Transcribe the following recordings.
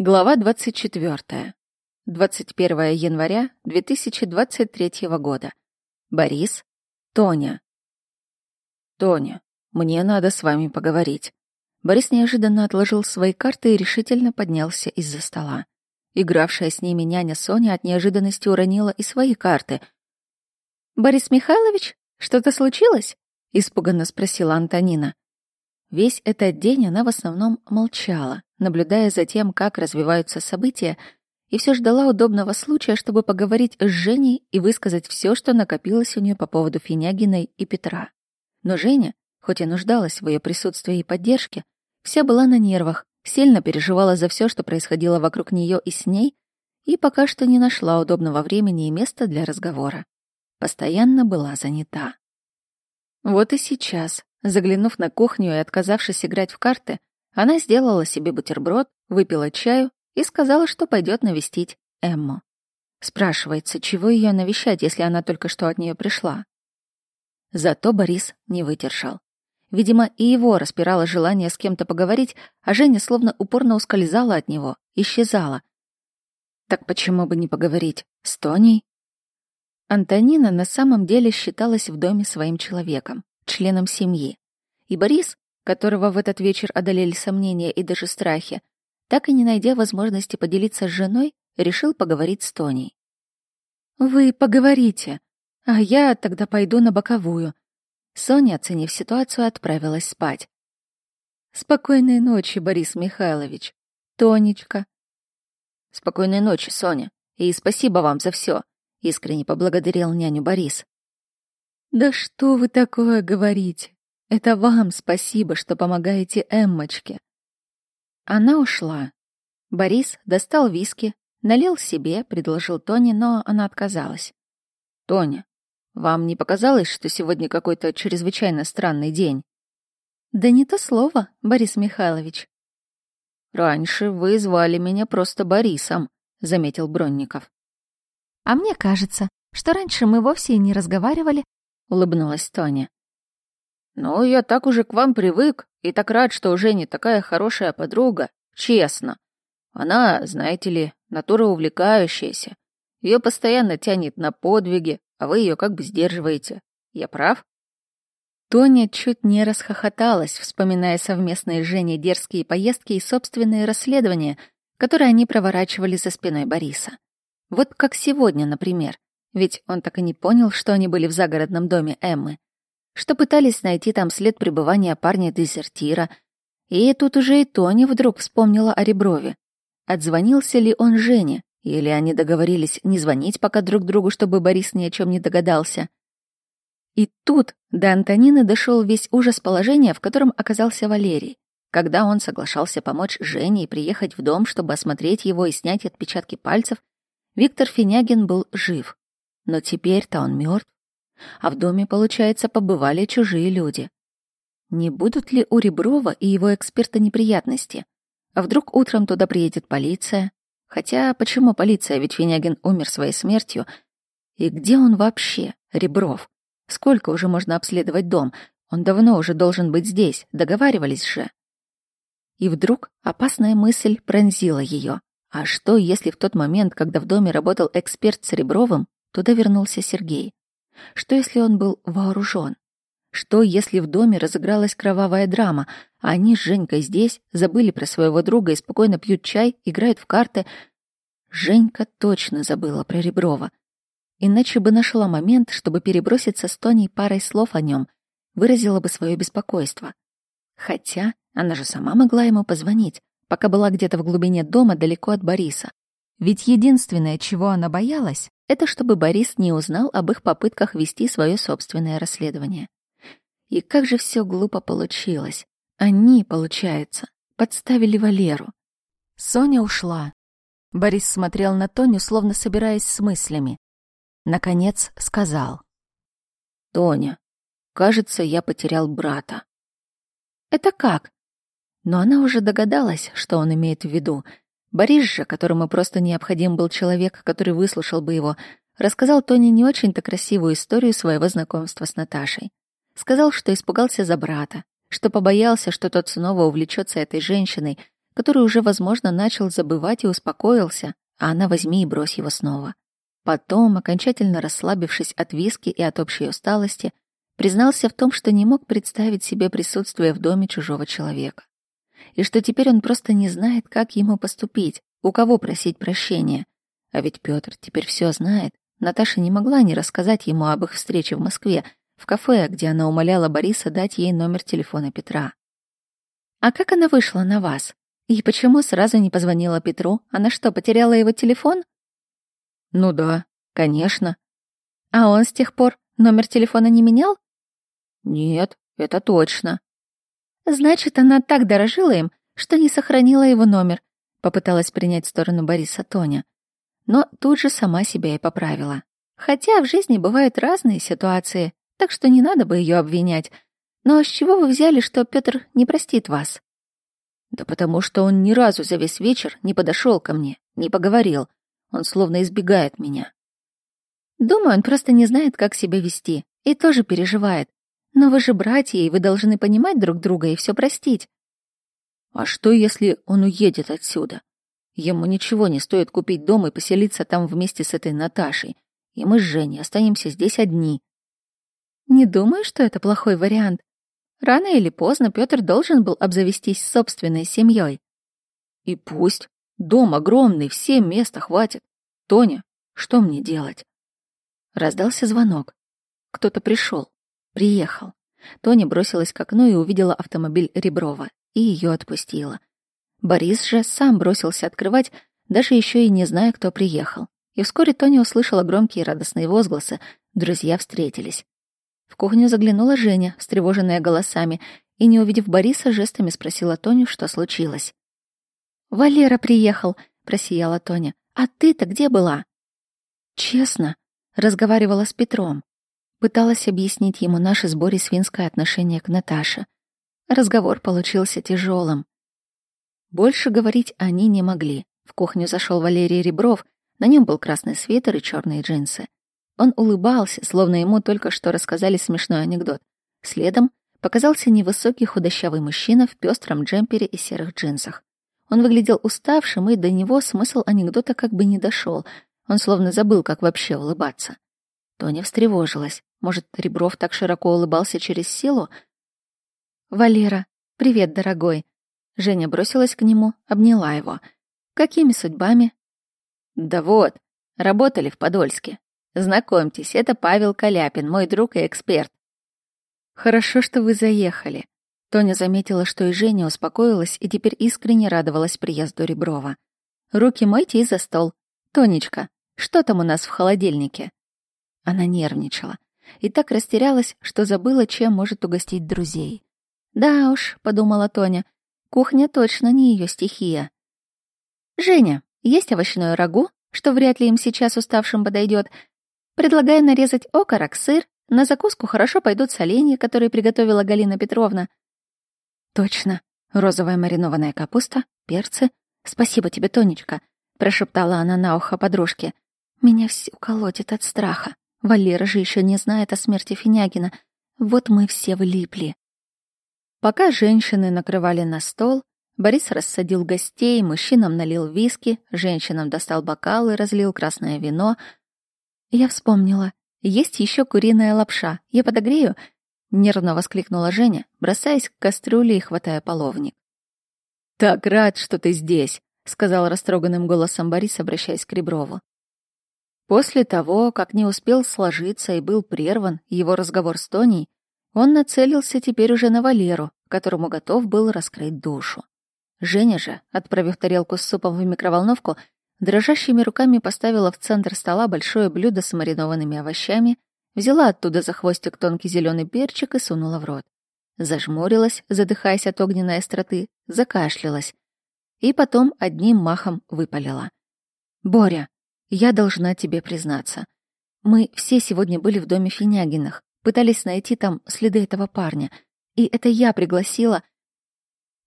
Глава 24. 21 января 2023 года. Борис. Тоня. Тоня, мне надо с вами поговорить. Борис неожиданно отложил свои карты и решительно поднялся из-за стола. Игравшая с ними няня Соня от неожиданности уронила и свои карты. «Борис Михайлович, что-то случилось?» — испуганно спросила Антонина. Весь этот день она в основном молчала, наблюдая за тем, как развиваются события, и все ждала удобного случая, чтобы поговорить с Женей и высказать все, что накопилось у нее по поводу Финягиной и Петра. Но Женя, хоть и нуждалась в ее присутствии и поддержке, вся была на нервах, сильно переживала за все, что происходило вокруг нее и с ней, и пока что не нашла удобного времени и места для разговора. Постоянно была занята. Вот и сейчас, Заглянув на кухню и отказавшись играть в карты, она сделала себе бутерброд, выпила чаю и сказала, что пойдет навестить Эмму. Спрашивается, чего ее навещать, если она только что от нее пришла. Зато Борис не выдержал. Видимо, и его распирало желание с кем-то поговорить, а Женя словно упорно ускользала от него, исчезала. Так почему бы не поговорить с Тоней? Антонина на самом деле считалась в доме своим человеком членом семьи. И Борис, которого в этот вечер одолели сомнения и даже страхи, так и не найдя возможности поделиться с женой, решил поговорить с Тоней. «Вы поговорите, а я тогда пойду на боковую». Соня, оценив ситуацию, отправилась спать. «Спокойной ночи, Борис Михайлович. Тонечка». «Спокойной ночи, Соня, и спасибо вам за все», — искренне поблагодарил няню Борис. «Да что вы такое говорите? Это вам спасибо, что помогаете Эммочке». Она ушла. Борис достал виски, налил себе, предложил Тоне, но она отказалась. «Тоня, вам не показалось, что сегодня какой-то чрезвычайно странный день?» «Да не то слово, Борис Михайлович». «Раньше вы звали меня просто Борисом», — заметил Бронников. «А мне кажется, что раньше мы вовсе и не разговаривали, — улыбнулась Тоня. «Ну, я так уже к вам привык и так рад, что уже не такая хорошая подруга, честно. Она, знаете ли, натура увлекающаяся. Ее постоянно тянет на подвиги, а вы ее как бы сдерживаете. Я прав?» Тоня чуть не расхохоталась, вспоминая совместные с Женей дерзкие поездки и собственные расследования, которые они проворачивали за спиной Бориса. Вот как сегодня, например. Ведь он так и не понял, что они были в загородном доме Эммы, что пытались найти там след пребывания парня-дезертира. И тут уже и Тони вдруг вспомнила о Реброве. Отзвонился ли он Жене, или они договорились не звонить пока друг другу, чтобы Борис ни о чем не догадался. И тут до Антонины дошел весь ужас положения, в котором оказался Валерий, когда он соглашался помочь Жене и приехать в дом, чтобы осмотреть его и снять отпечатки пальцев, Виктор Финягин был жив. Но теперь-то он мертв, а в доме, получается, побывали чужие люди. Не будут ли у Реброва и его эксперта неприятности? А вдруг утром туда приедет полиция? Хотя почему полиция, ведь Финягин умер своей смертью. И где он вообще, Ребров? Сколько уже можно обследовать дом? Он давно уже должен быть здесь, договаривались же. И вдруг опасная мысль пронзила ее. А что, если в тот момент, когда в доме работал эксперт с Ребровым, Туда вернулся Сергей. Что, если он был вооружен? Что, если в доме разыгралась кровавая драма, а они с Женькой здесь, забыли про своего друга и спокойно пьют чай, играют в карты? Женька точно забыла про Реброва. Иначе бы нашла момент, чтобы переброситься с Тоней парой слов о нем, выразила бы свое беспокойство. Хотя она же сама могла ему позвонить, пока была где-то в глубине дома далеко от Бориса. Ведь единственное, чего она боялась, это чтобы Борис не узнал об их попытках вести свое собственное расследование. И как же все глупо получилось. Они, получается, подставили Валеру. Соня ушла. Борис смотрел на Тоню, словно собираясь с мыслями. Наконец сказал. «Тоня, кажется, я потерял брата». «Это как?» Но она уже догадалась, что он имеет в виду, Борис же, которому просто необходим был человек, который выслушал бы его, рассказал Тони не очень-то красивую историю своего знакомства с Наташей. Сказал, что испугался за брата, что побоялся, что тот снова увлечется этой женщиной, который уже, возможно, начал забывать и успокоился, а она возьми и брось его снова. Потом, окончательно расслабившись от виски и от общей усталости, признался в том, что не мог представить себе присутствие в доме чужого человека. И что теперь он просто не знает, как ему поступить, у кого просить прощения. А ведь Пётр теперь все знает. Наташа не могла не рассказать ему об их встрече в Москве, в кафе, где она умоляла Бориса дать ей номер телефона Петра. «А как она вышла на вас? И почему сразу не позвонила Петру? Она что, потеряла его телефон?» «Ну да, конечно». «А он с тех пор номер телефона не менял?» «Нет, это точно». «Значит, она так дорожила им, что не сохранила его номер», попыталась принять сторону Бориса Тоня. Но тут же сама себя и поправила. Хотя в жизни бывают разные ситуации, так что не надо бы ее обвинять. Но с чего вы взяли, что Петр не простит вас? Да потому что он ни разу за весь вечер не подошел ко мне, не поговорил. Он словно избегает меня. Думаю, он просто не знает, как себя вести, и тоже переживает. Но вы же братья, и вы должны понимать друг друга и все простить. А что, если он уедет отсюда? Ему ничего не стоит купить дом и поселиться там вместе с этой Наташей. И мы с Женей останемся здесь одни. Не думаю, что это плохой вариант. Рано или поздно Пётр должен был обзавестись собственной семьей. И пусть. Дом огромный, всем места хватит. Тоня, что мне делать? Раздался звонок. Кто-то пришел, приехал. Тоня бросилась к окну и увидела автомобиль Реброва, и ее отпустила. Борис же сам бросился открывать, даже еще и не зная, кто приехал. И вскоре Тоня услышала громкие радостные возгласы. Друзья встретились. В кухню заглянула Женя, встревоженная голосами, и, не увидев Бориса, жестами спросила Тоню, что случилось. «Валера приехал», — просияла Тоня. «А ты-то где была?» «Честно», — разговаривала с Петром. Пыталась объяснить ему наше с Борей свинское отношение к Наташе. Разговор получился тяжелым. Больше говорить они не могли. В кухню зашел Валерий Ребров, на нем был красный свитер и черные джинсы. Он улыбался, словно ему только что рассказали смешной анекдот. Следом показался невысокий худощавый мужчина в пестром джемпере и серых джинсах. Он выглядел уставшим, и до него смысл анекдота как бы не дошел. Он словно забыл, как вообще улыбаться. Тоня встревожилась. Может, Ребров так широко улыбался через силу? «Валера, привет, дорогой!» Женя бросилась к нему, обняла его. «Какими судьбами?» «Да вот, работали в Подольске. Знакомьтесь, это Павел Каляпин, мой друг и эксперт. Хорошо, что вы заехали. Тоня заметила, что и Женя успокоилась и теперь искренне радовалась приезду Реброва. Руки мойте и за стол. Тонечка, что там у нас в холодильнике? Она нервничала и так растерялась, что забыла, чем может угостить друзей. Да уж, подумала Тоня, кухня точно не ее стихия. Женя, есть овощное рагу, что вряд ли им сейчас уставшим подойдет, Предлагаю нарезать окорок, сыр. На закуску хорошо пойдут соленья, которые приготовила Галина Петровна. Точно. Розовая маринованная капуста, перцы. Спасибо тебе, Тонечка, прошептала она на ухо подружке. Меня все колотит от страха. Валера же еще не знает о смерти Финягина. Вот мы все влипли. Пока женщины накрывали на стол, Борис рассадил гостей, мужчинам налил виски, женщинам достал бокалы, разлил красное вино — я вспомнила. Есть еще куриная лапша. Я подогрею? Нервно воскликнула Женя, бросаясь к кастрюле и хватая половник. Так рад, что ты здесь, сказал растроганным голосом Борис, обращаясь к Реброву. После того, как не успел сложиться и был прерван его разговор с Тоней, он нацелился теперь уже на Валеру, которому готов был раскрыть душу. Женя же, отправив тарелку с супом в микроволновку, Дрожащими руками поставила в центр стола большое блюдо с маринованными овощами, взяла оттуда за хвостик тонкий зеленый перчик и сунула в рот. Зажмурилась, задыхаясь от огненной остроты, закашлялась. И потом одним махом выпалила. «Боря, я должна тебе признаться. Мы все сегодня были в доме Финягиных, пытались найти там следы этого парня. И это я пригласила...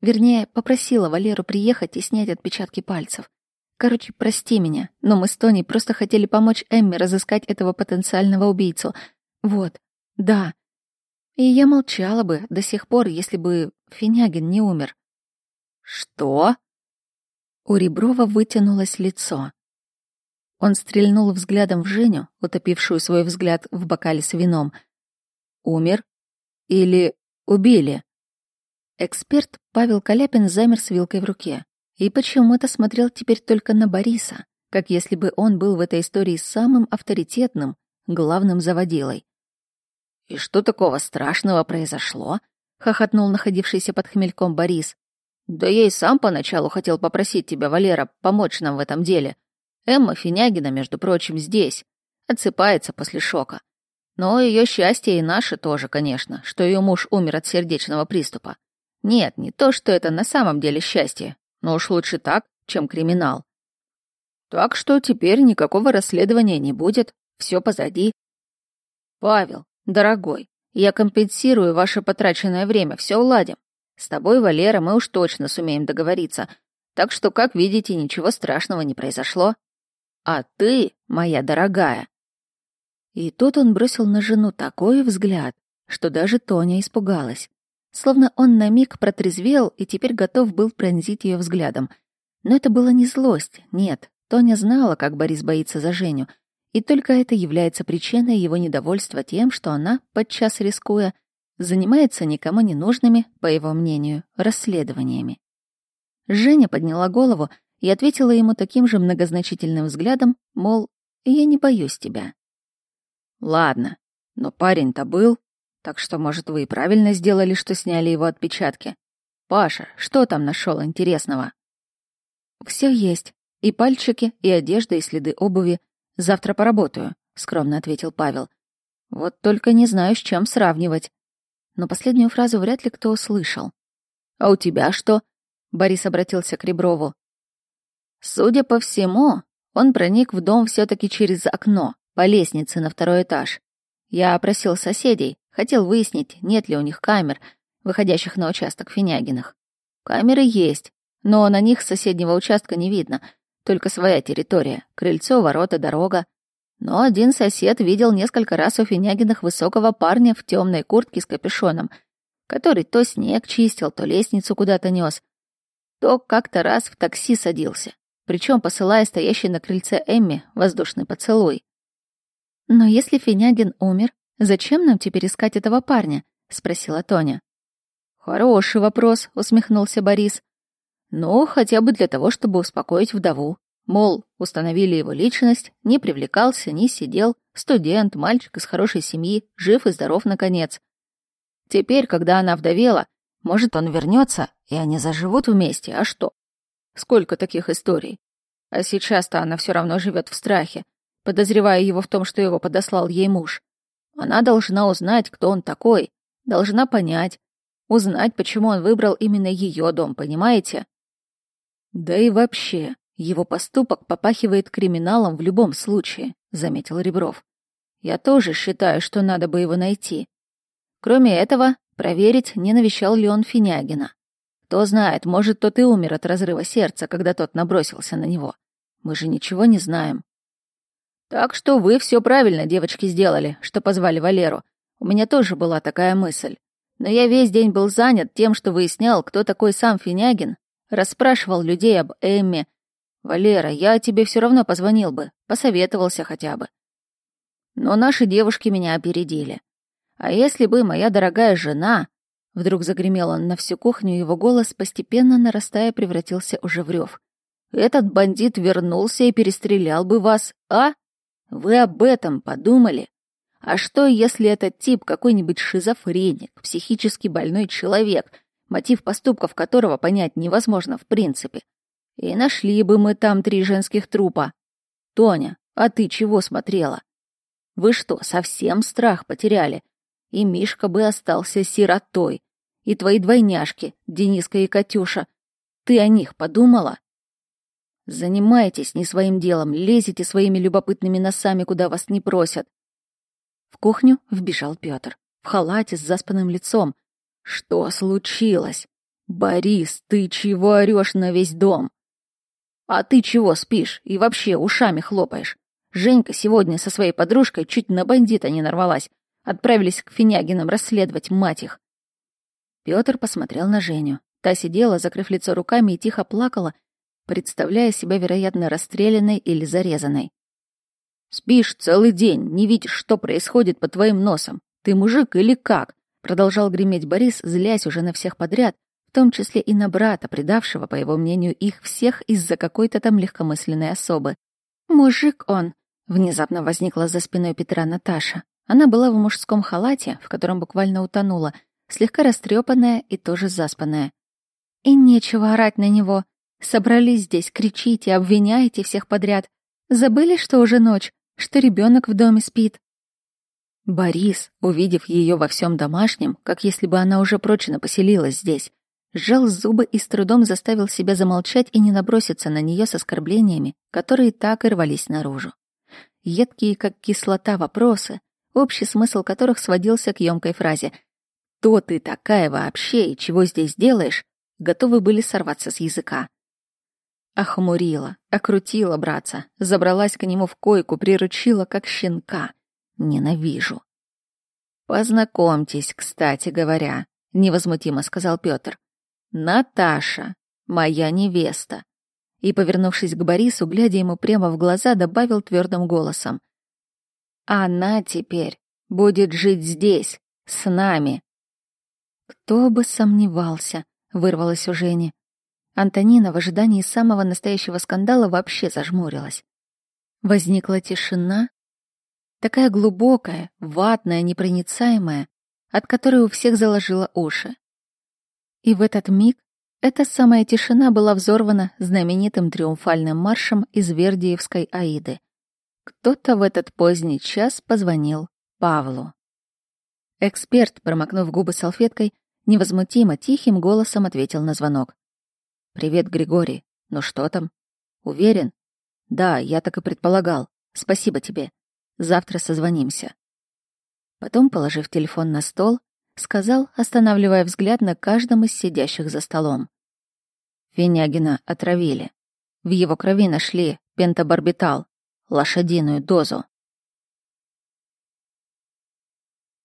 Вернее, попросила Валеру приехать и снять отпечатки пальцев. Короче, прости меня, но мы с Тони просто хотели помочь Эмме разыскать этого потенциального убийцу. Вот, да. И я молчала бы до сих пор, если бы Финягин не умер. Что? У Реброва вытянулось лицо. Он стрельнул взглядом в Женю, утопившую свой взгляд в бокале с вином. Умер? Или убили? Эксперт Павел Каляпин замер с вилкой в руке. И почему-то смотрел теперь только на Бориса, как если бы он был в этой истории самым авторитетным, главным заводилой. «И что такого страшного произошло?» — хохотнул находившийся под хмельком Борис. «Да я и сам поначалу хотел попросить тебя, Валера, помочь нам в этом деле. Эмма Финягина, между прочим, здесь. Отсыпается после шока. Но ее счастье и наше тоже, конечно, что ее муж умер от сердечного приступа. Нет, не то, что это на самом деле счастье, но уж лучше так, чем криминал. Так что теперь никакого расследования не будет, все позади. Павел, дорогой, я компенсирую ваше потраченное время, все уладим. С тобой, Валера, мы уж точно сумеем договориться, так что, как видите, ничего страшного не произошло. А ты, моя дорогая. И тут он бросил на жену такой взгляд, что даже Тоня испугалась. Словно он на миг протрезвел и теперь готов был пронзить ее взглядом. Но это была не злость, нет. Тоня знала, как Борис боится за Женю, и только это является причиной его недовольства тем, что она, подчас рискуя, занимается никому не нужными, по его мнению, расследованиями. Женя подняла голову и ответила ему таким же многозначительным взглядом, мол, «Я не боюсь тебя». «Ладно, но парень-то был, так что, может, вы и правильно сделали, что сняли его отпечатки. Паша, что там нашел интересного?» Все есть. И пальчики, и одежда, и следы обуви. Завтра поработаю», — скромно ответил Павел. «Вот только не знаю, с чем сравнивать». Но последнюю фразу вряд ли кто услышал. «А у тебя что?» — Борис обратился к Реброву. Судя по всему, он проник в дом все таки через окно, по лестнице на второй этаж. Я опросил соседей, хотел выяснить, нет ли у них камер, выходящих на участок Финягинах. Камеры есть, но на них соседнего участка не видно, только своя территория, крыльцо, ворота, дорога. Но один сосед видел несколько раз у Финягинах высокого парня в темной куртке с капюшоном, который то снег чистил, то лестницу куда-то нес, то как-то раз в такси садился причем посылая стоящей на крыльце Эмми воздушный поцелуй. «Но если Финягин умер, зачем нам теперь искать этого парня?» — спросила Тоня. «Хороший вопрос», — усмехнулся Борис. «Ну, хотя бы для того, чтобы успокоить вдову. Мол, установили его личность, не привлекался, не сидел, студент, мальчик из хорошей семьи, жив и здоров, наконец. Теперь, когда она вдовела, может, он вернется, и они заживут вместе, а что? Сколько таких историй? А сейчас-то она все равно живет в страхе, подозревая его в том, что его подослал ей муж. Она должна узнать, кто он такой, должна понять, узнать, почему он выбрал именно ее дом, понимаете? Да и вообще, его поступок попахивает криминалом в любом случае, заметил Ребров. Я тоже считаю, что надо бы его найти. Кроме этого, проверить, не навещал ли он Финягина. Кто знает, может, тот и умер от разрыва сердца, когда тот набросился на него. Мы же ничего не знаем. Так что вы все правильно, девочки, сделали, что позвали Валеру. У меня тоже была такая мысль. Но я весь день был занят тем, что выяснял, кто такой сам Финягин, расспрашивал людей об Эмме. Валера, я тебе все равно позвонил бы, посоветовался хотя бы. Но наши девушки меня опередили. А если бы моя дорогая жена Вдруг загремел он на всю кухню, его голос, постепенно нарастая, превратился уже в рев. «Этот бандит вернулся и перестрелял бы вас, а? Вы об этом подумали? А что, если этот тип какой-нибудь шизофреник, психически больной человек, мотив поступков которого понять невозможно в принципе? И нашли бы мы там три женских трупа. Тоня, а ты чего смотрела? Вы что, совсем страх потеряли? И Мишка бы остался сиротой. И твои двойняшки, Дениска и Катюша. Ты о них подумала? Занимайтесь не своим делом, лезете своими любопытными носами, куда вас не просят. В кухню вбежал Пётр, в халате с заспанным лицом. Что случилось? Борис, ты чего орёшь на весь дом? А ты чего спишь и вообще ушами хлопаешь? Женька сегодня со своей подружкой чуть на бандита не нарвалась. Отправились к Финягинам расследовать, мать их. Пётр посмотрел на Женю. Та сидела, закрыв лицо руками, и тихо плакала, представляя себя, вероятно, расстрелянной или зарезанной. «Спишь целый день, не видишь, что происходит под твоим носом. Ты мужик или как?» Продолжал греметь Борис, злясь уже на всех подряд, в том числе и на брата, предавшего, по его мнению, их всех из-за какой-то там легкомысленной особы. «Мужик он!» — внезапно возникла за спиной Петра Наташа. Она была в мужском халате, в котором буквально утонула, слегка растрепанная и тоже заспанная. «И нечего орать на него. Собрались здесь, кричите, обвиняете всех подряд. Забыли, что уже ночь, что ребенок в доме спит?» Борис, увидев ее во всем домашнем, как если бы она уже прочно поселилась здесь, сжал зубы и с трудом заставил себя замолчать и не наброситься на нее с оскорблениями, которые так и рвались наружу. Едкие, как кислота, вопросы, общий смысл которых сводился к емкой фразе «Кто ты такая вообще и чего здесь делаешь?» готовы были сорваться с языка. Охмурила, окрутила братца, забралась к нему в койку, приручила, как щенка. Ненавижу. «Познакомьтесь, кстати говоря», — невозмутимо сказал Пётр. «Наташа, моя невеста». И, повернувшись к Борису, глядя ему прямо в глаза, добавил твердым голосом. «Она теперь будет жить здесь, с нами». «Кто бы сомневался», — вырвалось у Жени. Антонина в ожидании самого настоящего скандала вообще зажмурилась. Возникла тишина, такая глубокая, ватная, непроницаемая, от которой у всех заложило уши. И в этот миг эта самая тишина была взорвана знаменитым триумфальным маршем из Вердиевской Аиды. Кто-то в этот поздний час позвонил Павлу. Эксперт, промокнув губы салфеткой, невозмутимо тихим голосом ответил на звонок. «Привет, Григорий. Ну что там? Уверен? Да, я так и предполагал. Спасибо тебе. Завтра созвонимся». Потом, положив телефон на стол, сказал, останавливая взгляд на каждом из сидящих за столом. Финягина отравили. В его крови нашли пентабарбитал, лошадиную дозу.